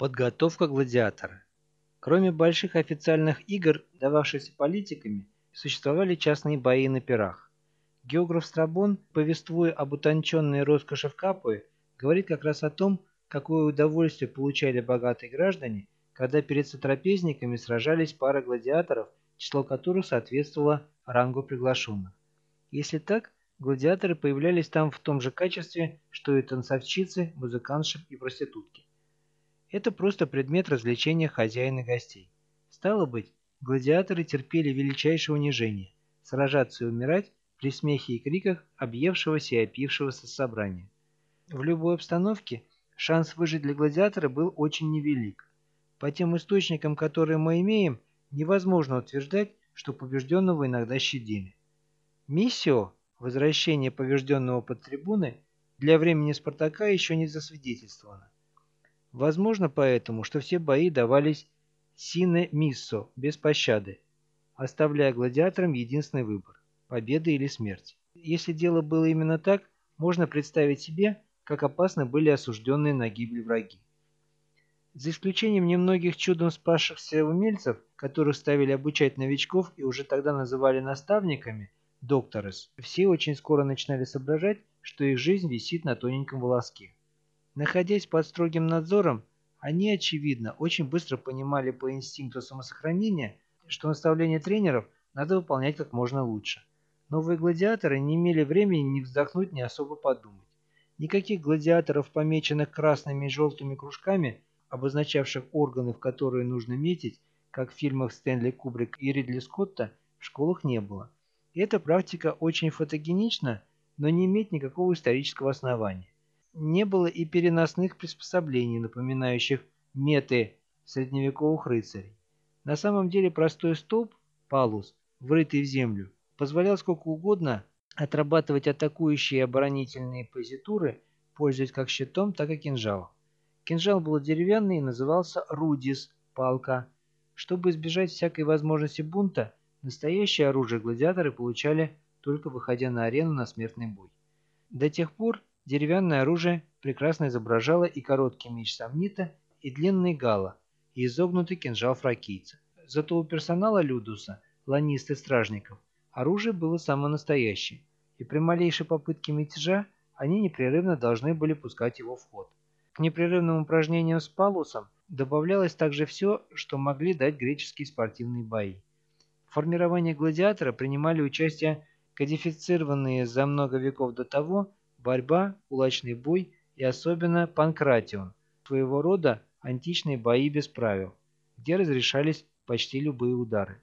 Подготовка гладиатора. Кроме больших официальных игр, дававшихся политиками, существовали частные бои на пирах. Географ Страбон, повествуя об утонченной роскоши в Капуе, говорит как раз о том, какое удовольствие получали богатые граждане, когда перед сотрапезниками сражались пара гладиаторов, число которых соответствовало рангу приглашенных. Если так, гладиаторы появлялись там в том же качестве, что и танцовщицы, музыкантши и проститутки. Это просто предмет развлечения хозяина гостей. Стало быть, гладиаторы терпели величайшее унижение – сражаться и умирать при смехе и криках объевшегося и опившегося собрания. В любой обстановке шанс выжить для гладиатора был очень невелик. По тем источникам, которые мы имеем, невозможно утверждать, что побежденного иногда щадили. Миссио, возвращение побежденного под трибуны, для времени Спартака еще не засвидетельствовано. Возможно поэтому, что все бои давались сине миссо, без пощады, оставляя гладиаторам единственный выбор – победа или смерть. Если дело было именно так, можно представить себе, как опасны были осужденные на гибель враги. За исключением немногих чудом спасшихся умельцев, которых ставили обучать новичков и уже тогда называли наставниками, докторес, все очень скоро начинали соображать, что их жизнь висит на тоненьком волоске. Находясь под строгим надзором, они, очевидно, очень быстро понимали по инстинкту самосохранения, что наставления тренеров надо выполнять как можно лучше. Новые гладиаторы не имели времени ни вздохнуть, ни особо подумать. Никаких гладиаторов, помеченных красными и желтыми кружками, обозначавших органы, в которые нужно метить, как в фильмах Стэнли Кубрик и Ридли Скотта, в школах не было. Эта практика очень фотогенична, но не имеет никакого исторического основания не было и переносных приспособлений, напоминающих меты средневековых рыцарей. На самом деле простой столб, палус, врытый в землю, позволял сколько угодно отрабатывать атакующие и оборонительные позитуры, пользуясь как щитом, так и кинжалом. Кинжал был деревянный и назывался рудис, палка. Чтобы избежать всякой возможности бунта, настоящее оружие гладиаторы получали только выходя на арену на смертный бой. До тех пор Деревянное оружие прекрасно изображало и короткий меч Самнита, и длинный гала, и изогнутый кинжал фракийца. Зато у персонала Людуса, ланист и стражников, оружие было самое настоящее, и при малейшей попытке мятежа они непрерывно должны были пускать его в ход. К непрерывным упражнениям с палусом добавлялось также все, что могли дать греческие спортивные бои. В формировании гладиатора принимали участие кодифицированные за много веков до того борьба, кулачный бой и особенно панкратион, своего рода античные бои без правил, где разрешались почти любые удары.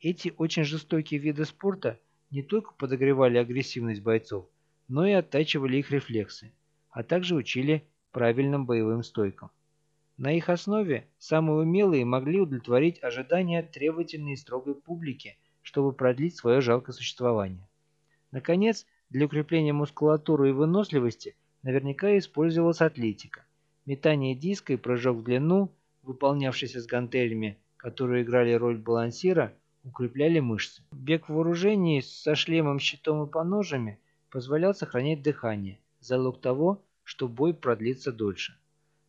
Эти очень жестокие виды спорта не только подогревали агрессивность бойцов, но и оттачивали их рефлексы, а также учили правильным боевым стойкам. На их основе самые умелые могли удовлетворить ожидания требовательной и строгой публики, чтобы продлить свое жалкое существование. Наконец, для укрепления мускулатуры и выносливости наверняка использовалась атлетика. Метание диска и прыжок в длину, выполнявшийся с гантелями, которые играли роль балансира, укрепляли мышцы. Бег в вооружении со шлемом, щитом и поножами позволял сохранять дыхание, залог того, что бой продлится дольше.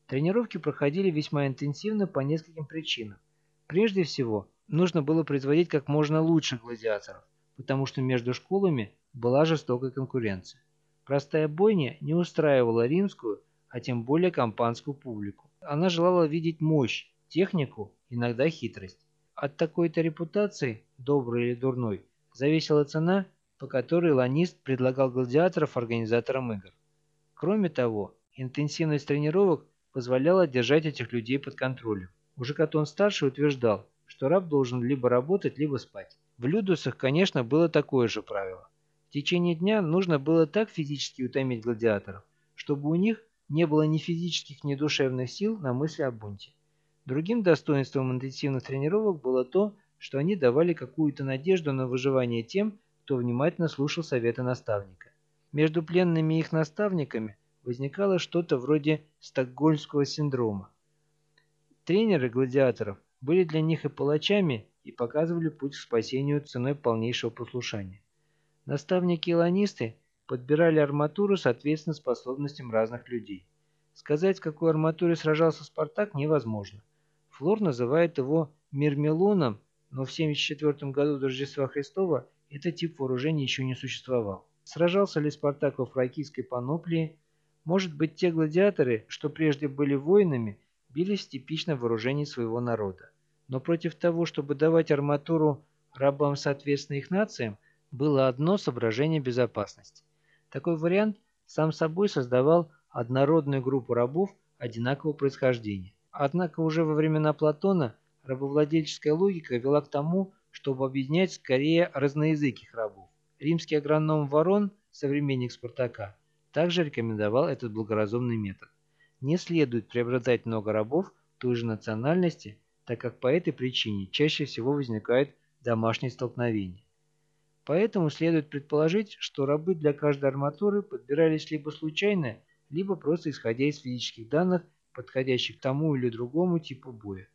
Тренировки проходили весьма интенсивно по нескольким причинам. Прежде всего, нужно было производить как можно лучше гладиаторов, потому что между школами была жестокая конкуренция. Простая бойня не устраивала римскую, а тем более компанскую публику. Она желала видеть мощь, технику, иногда хитрость. От такой-то репутации, доброй или дурной, зависела цена, по которой ланист предлагал гладиаторов организаторам игр. Кроме того, интенсивность тренировок позволяла держать этих людей под контролем. Уже Катон-старший утверждал, что раб должен либо работать, либо спать. В Людусах, конечно, было такое же правило. В течение дня нужно было так физически утомить гладиаторов, чтобы у них не было ни физических, ни душевных сил на мысли о бунте. Другим достоинством интенсивных тренировок было то, что они давали какую-то надежду на выживание тем, кто внимательно слушал советы наставника. Между пленными и их наставниками возникало что-то вроде стокгольмского синдрома. Тренеры гладиаторов были для них и палачами, и показывали путь к спасению ценой полнейшего послушания. Наставники-илонисты подбирали арматуру соответственно способностям разных людей. Сказать, какой арматуре сражался Спартак, невозможно. Флор называет его Мирмелоном, но в 74 году до Рождества Христова этот тип вооружения еще не существовал. Сражался ли Спартак во фракийской паноплии? Может быть, те гладиаторы, что прежде были воинами, бились в типичном вооружении своего народа. Но против того, чтобы давать арматуру рабам соответственно их нациям, было одно соображение безопасности. Такой вариант сам собой создавал однородную группу рабов одинакового происхождения. Однако уже во времена Платона рабовладельческая логика вела к тому, чтобы объединять скорее разноязыких рабов. Римский агроном Ворон, современник Спартака, также рекомендовал этот благоразумный метод. Не следует приобретать много рабов той же национальности, так как по этой причине чаще всего возникают домашние столкновения. Поэтому следует предположить, что рабы для каждой арматуры подбирались либо случайно, либо просто исходя из физических данных, подходящих тому или другому типу боя.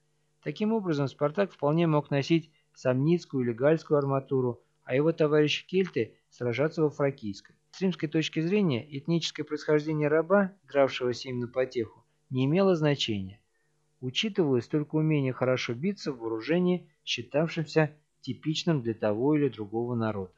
Таким образом, Спартак вполне мог носить самницкую или гальскую арматуру, а его товарищи кельты сражаться во фракийской. С римской точки зрения, этническое происхождение раба, дравшегося им на потеху, не имело значения. Учитывалось только умение хорошо биться в вооружении, считавшемся типичным для того или другого народа.